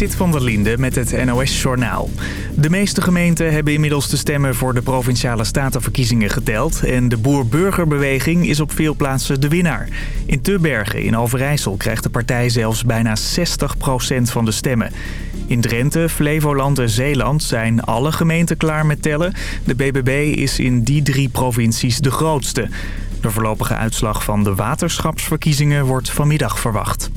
Sit van der Linde met het NOS-journaal. De meeste gemeenten hebben inmiddels de stemmen voor de Provinciale Statenverkiezingen geteld... en de Boer-Burgerbeweging is op veel plaatsen de winnaar. In Tubbergen in Overijssel krijgt de partij zelfs bijna 60% van de stemmen. In Drenthe, Flevoland en Zeeland zijn alle gemeenten klaar met tellen. De BBB is in die drie provincies de grootste. De voorlopige uitslag van de waterschapsverkiezingen wordt vanmiddag verwacht.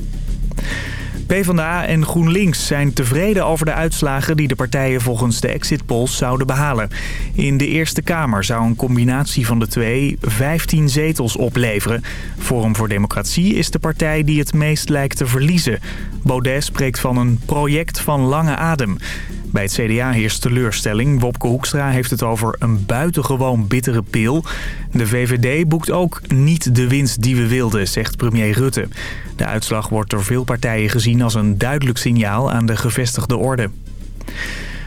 PvdA en GroenLinks zijn tevreden over de uitslagen die de partijen volgens de exit polls zouden behalen. In de Eerste Kamer zou een combinatie van de twee 15 zetels opleveren. Forum voor Democratie is de partij die het meest lijkt te verliezen. Baudet spreekt van een project van lange adem. Bij het CDA heerst teleurstelling. Wopke Hoekstra heeft het over een buitengewoon bittere pil. De VVD boekt ook niet de winst die we wilden, zegt premier Rutte. De uitslag wordt door veel partijen gezien als een duidelijk signaal aan de gevestigde orde.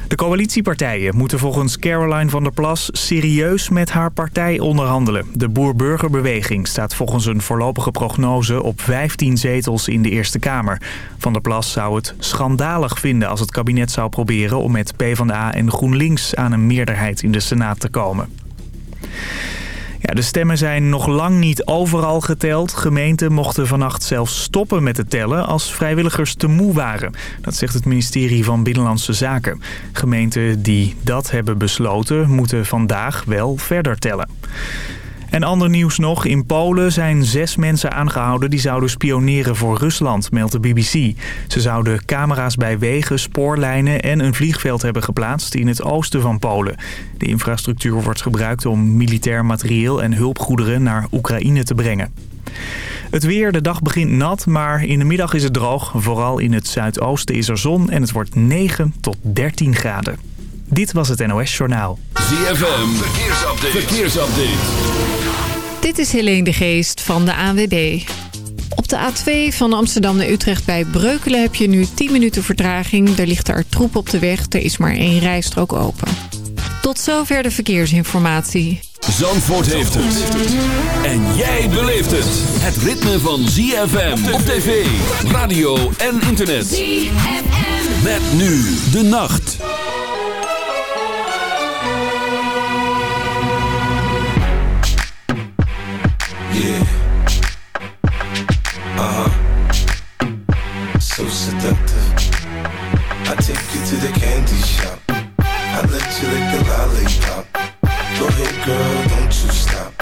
De coalitiepartijen moeten volgens Caroline van der Plas serieus met haar partij onderhandelen. De Boer-Burgerbeweging staat volgens een voorlopige prognose op 15 zetels in de Eerste Kamer. Van der Plas zou het schandalig vinden als het kabinet zou proberen om met PvdA en GroenLinks aan een meerderheid in de Senaat te komen. Ja, de stemmen zijn nog lang niet overal geteld. Gemeenten mochten vannacht zelfs stoppen met het tellen als vrijwilligers te moe waren. Dat zegt het ministerie van Binnenlandse Zaken. Gemeenten die dat hebben besloten moeten vandaag wel verder tellen. En ander nieuws nog. In Polen zijn zes mensen aangehouden die zouden spioneren voor Rusland, meldt de BBC. Ze zouden camera's bij wegen, spoorlijnen en een vliegveld hebben geplaatst in het oosten van Polen. De infrastructuur wordt gebruikt om militair materieel en hulpgoederen naar Oekraïne te brengen. Het weer, de dag begint nat, maar in de middag is het droog. Vooral in het zuidoosten is er zon en het wordt 9 tot 13 graden. Dit was het NOS Journaal. ZFM, verkeersupdate. verkeersupdate. Dit is Helene de Geest van de ANWB. Op de A2 van Amsterdam naar Utrecht bij Breukelen heb je nu 10 minuten vertraging. Er ligt er troep op de weg, er is maar één rijstrook open. Tot zover de verkeersinformatie. Zandvoort heeft het. En jij beleeft het. Het ritme van ZFM op tv, radio en internet. ZFM. Met nu de nacht. Yeah. Uh huh. So seductive. I take you to the candy shop. I let you lick the lollipop. Go ahead, girl, don't you stop.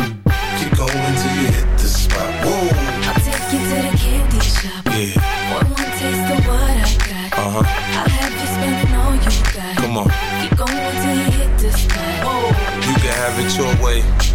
Keep going till you hit the spot. Whoa. I'll take you to the candy shop. Yeah. One more taste of what I got. Uh huh. I'll have you spending all you got. Come on. Keep going till you hit the spot. Whoa. You can have it your way.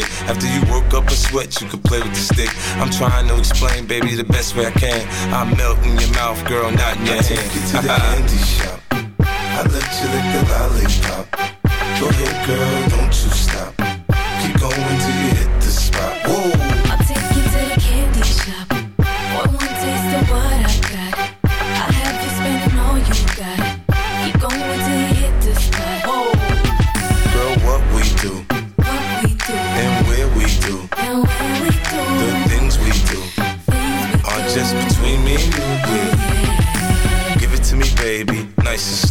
After you work up a sweat, you can play with the stick. I'm trying to explain, baby, the best way I can. I melt in your mouth, girl, not in your I hand. Take you to the candy shop. I let you lick the lollipop. Go ahead, girl, don't you stop. Keep going till baby.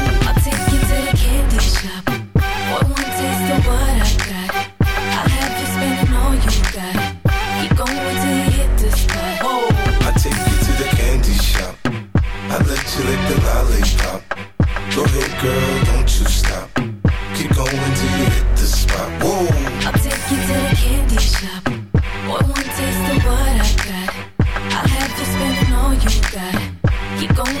lick the lollipop. Go ahead, girl, don't you stop. Keep going till you hit the spot. Whoa. I'll take you to the candy shop. Boy, one taste of what I got. I'll have you spending all you got. Keep going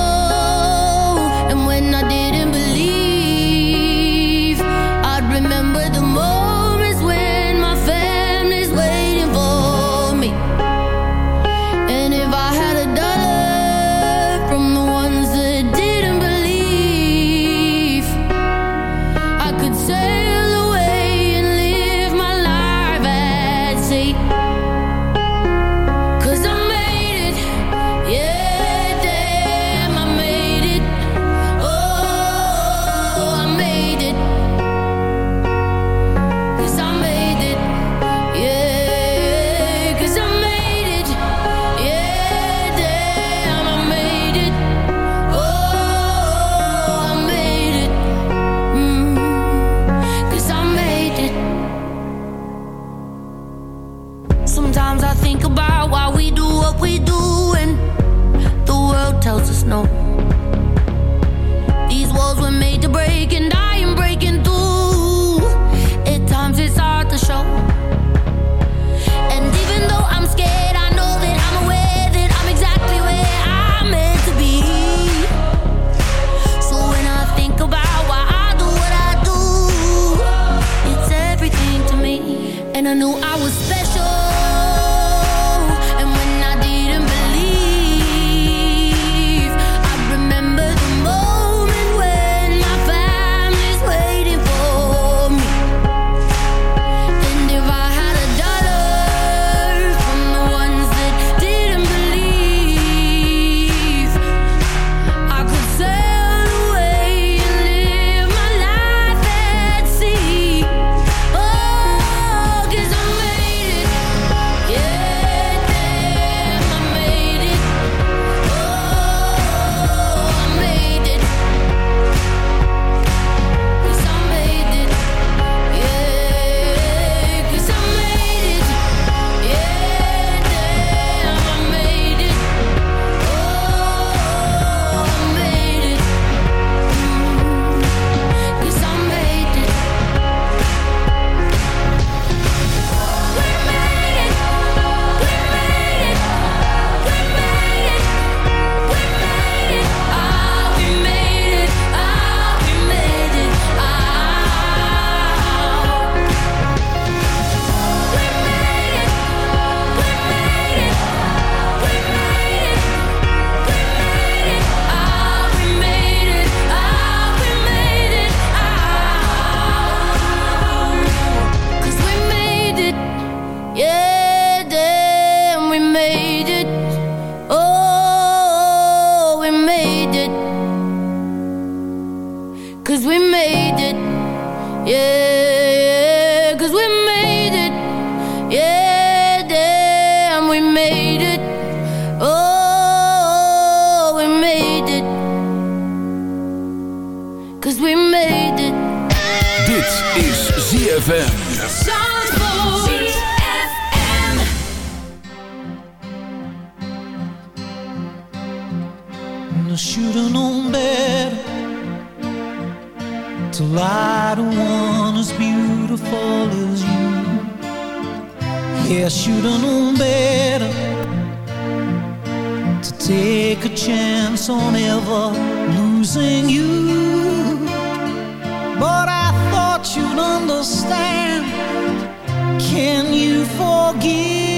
Yeah, cause we made it. Yeah, damn, we made it. Oh, we made it. Cause we made it. Dit is ZFM. Should've known better to lie as you. Yeah, I should've known better to take a chance on ever losing you. But I thought you'd understand. Can you forgive?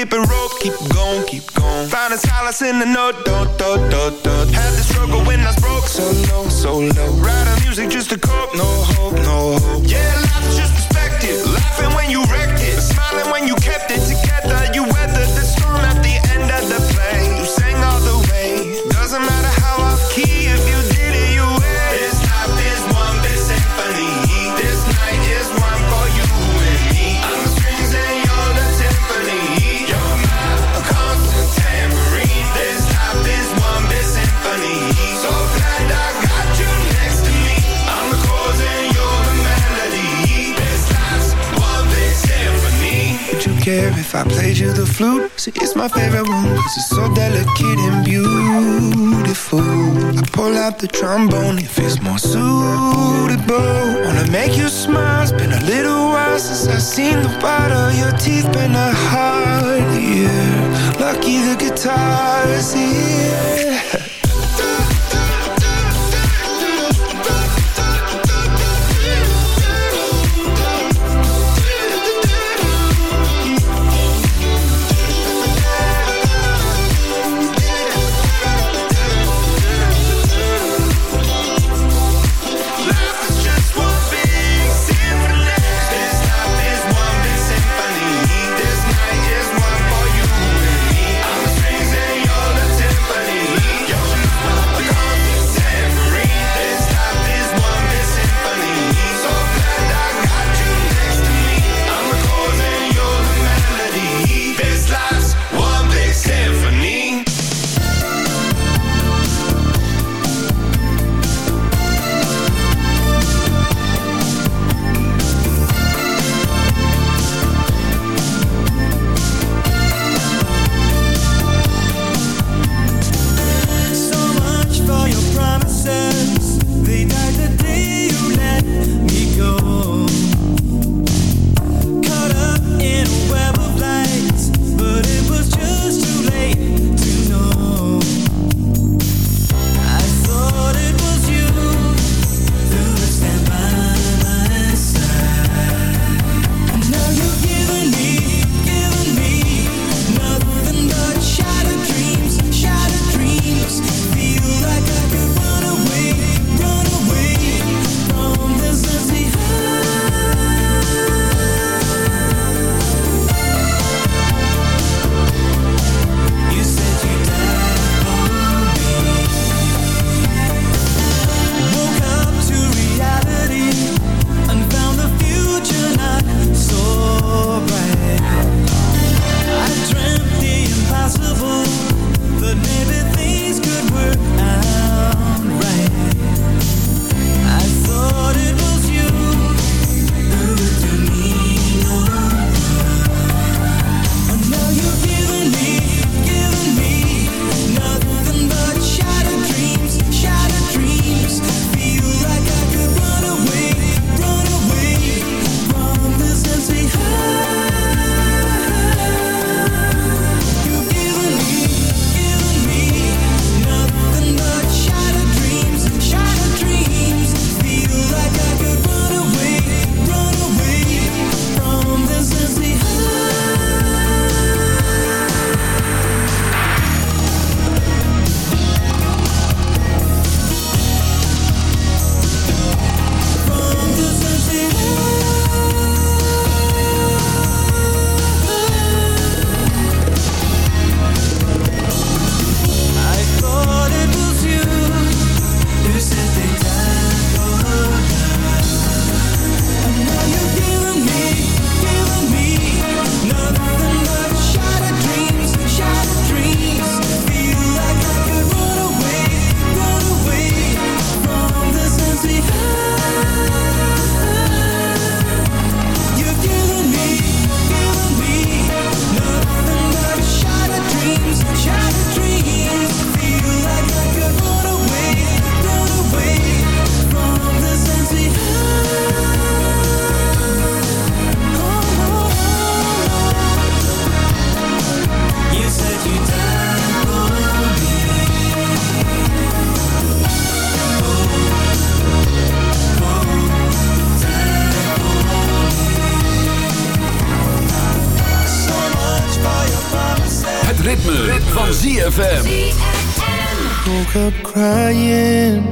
skipping rope, keep going, keep going. Find a solace in the note, do, do, do, do. Had the struggle when I was broke, so low, so low. Write Writing music just to cope, no hope, no hope. Yeah, life's just if I played you the flute? See, it's my favorite one. Cause it's so delicate and beautiful. I pull out the trombone if it's more suitable. Wanna make you smile, it's been a little while Since I've seen the bottom your teeth Been a hard year. Lucky the guitar's here. Crying,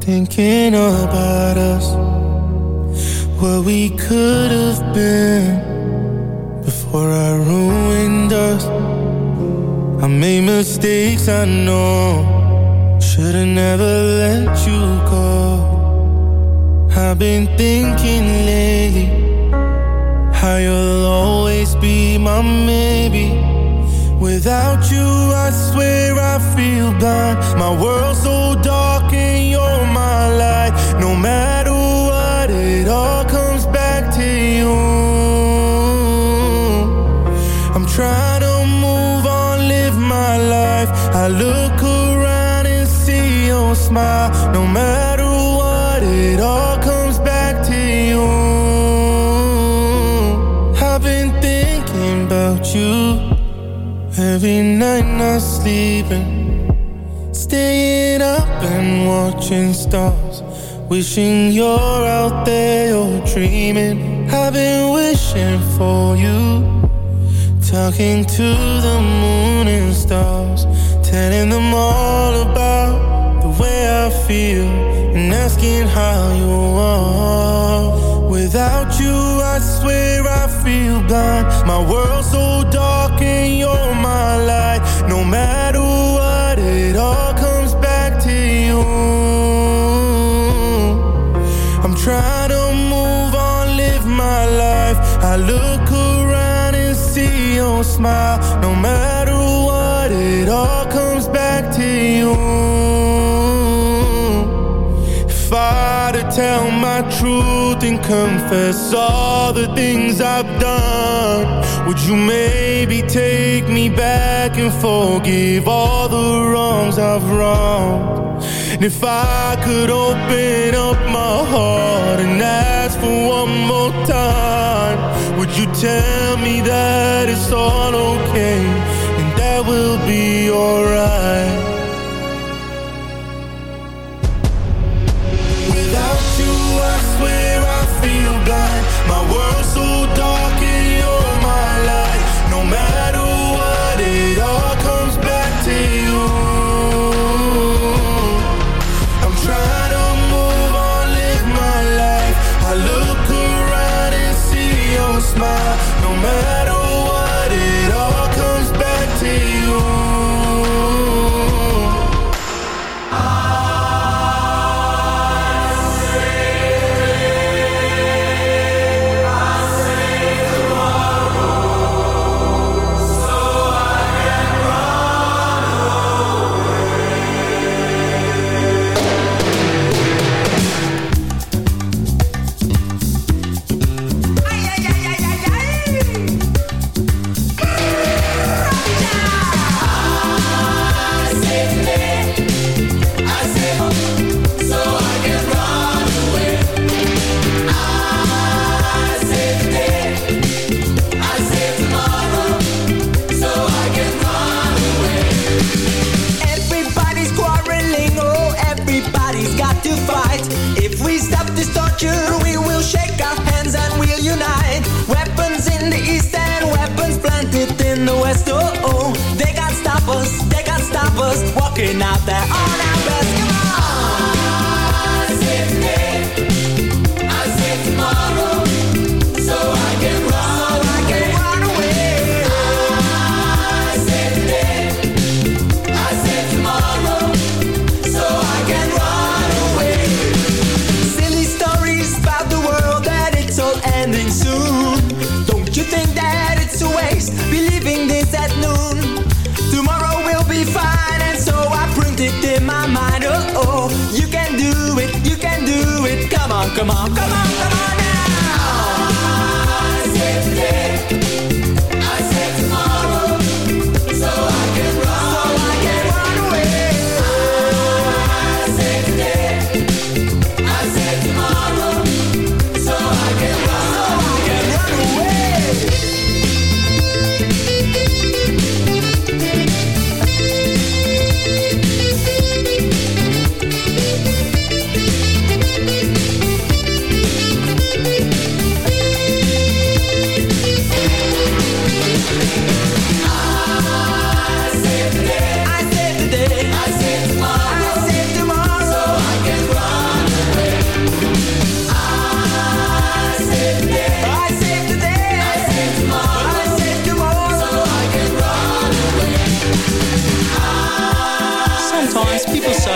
thinking about us, what we could have been before I ruined us. I made mistakes, I know, should've never let you go. I've been thinking lately how you'll always be my maybe. Without you, I swear I feel blind. My world's so dark and you're my light. No matter what, it all comes back to you. I'm trying to move on, live my life. I look around and see your smile. No matter Every night not sleeping. Staying up and watching stars. Wishing you're out there, you're dreaming. I've been wishing for you. Talking to the moon and stars. Telling them all about the way I feel. And asking how you are. Without you I swear I feel blind. My world's so dark I'm to move on, live my life. I look around and see your smile. No matter what it all comes back to you. If I to tell my truth and confess all the things I've done Would you maybe take me back and forgive all the wrongs I've wronged And if I could open up my heart and ask for one more time Would you tell me that it's all okay and that we'll be alright Walking out there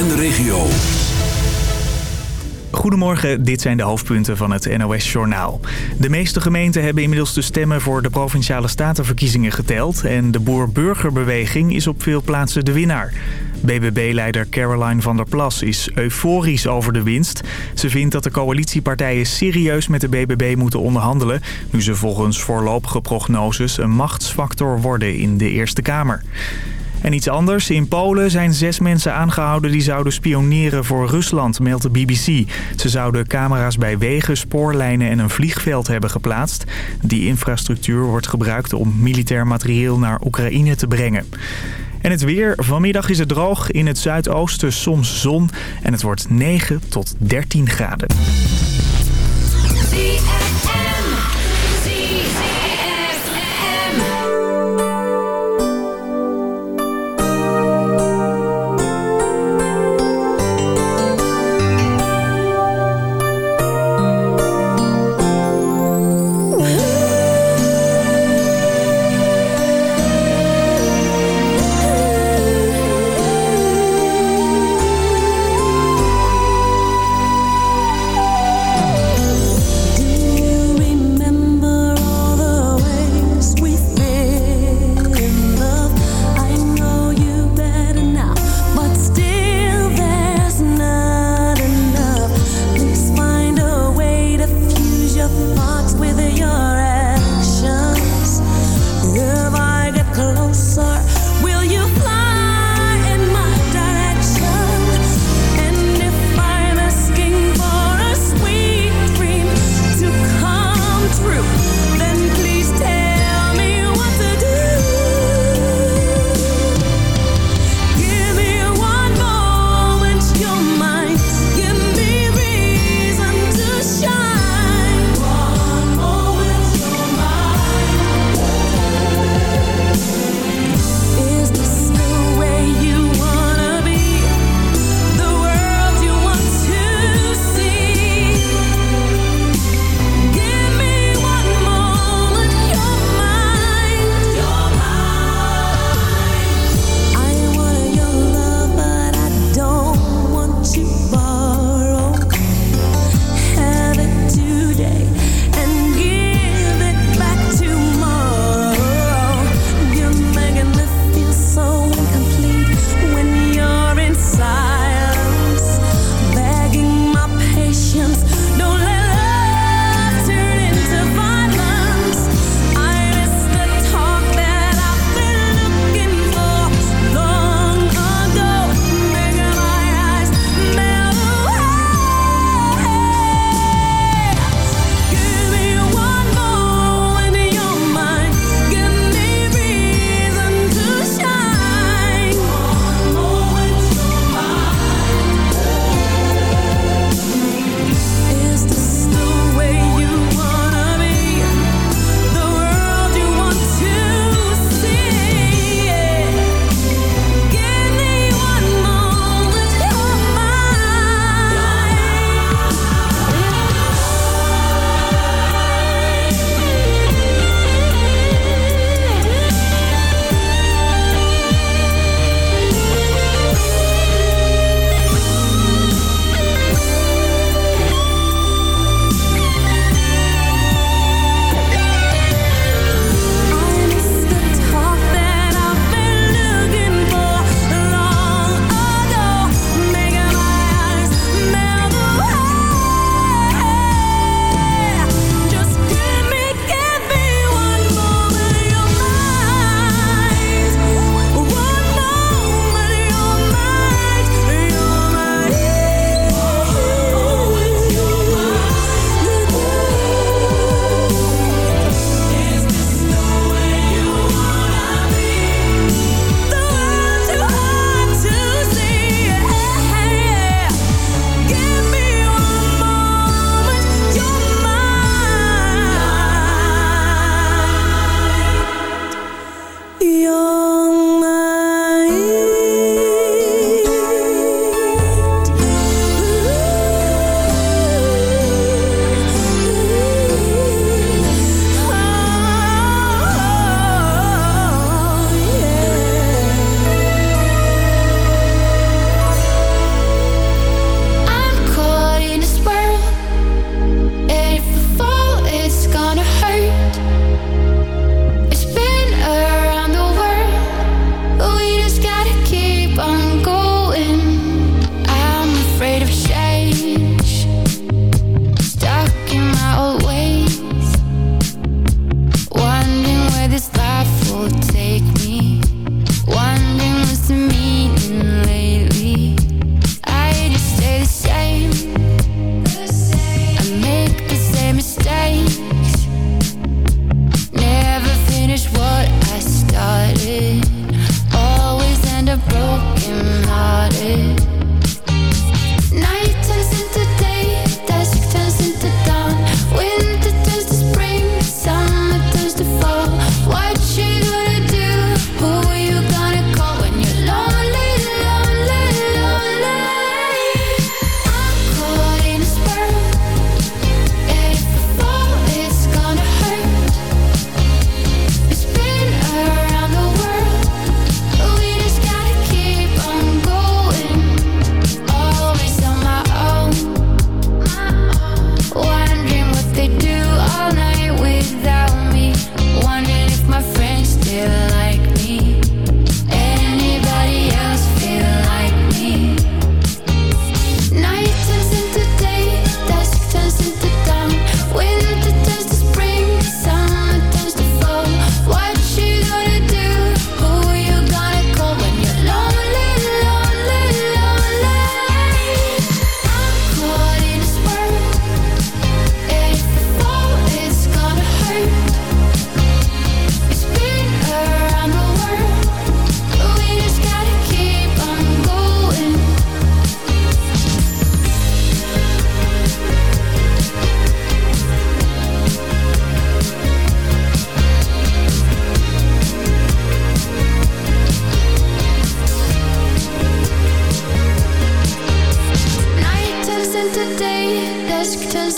En de regio. Goedemorgen, dit zijn de hoofdpunten van het NOS-journaal. De meeste gemeenten hebben inmiddels de stemmen voor de Provinciale Statenverkiezingen geteld... en de Boer-Burgerbeweging is op veel plaatsen de winnaar. BBB-leider Caroline van der Plas is euforisch over de winst. Ze vindt dat de coalitiepartijen serieus met de BBB moeten onderhandelen... nu ze volgens voorlopige prognoses een machtsfactor worden in de Eerste Kamer. En iets anders. In Polen zijn zes mensen aangehouden die zouden spioneren voor Rusland, meldt de BBC. Ze zouden camera's bij wegen, spoorlijnen en een vliegveld hebben geplaatst. Die infrastructuur wordt gebruikt om militair materieel naar Oekraïne te brengen. En het weer. Vanmiddag is het droog. In het zuidoosten soms zon. En het wordt 9 tot 13 graden.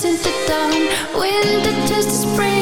Into dawn. Winter to spring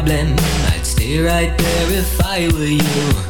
problem. I'd stay right there if I were you.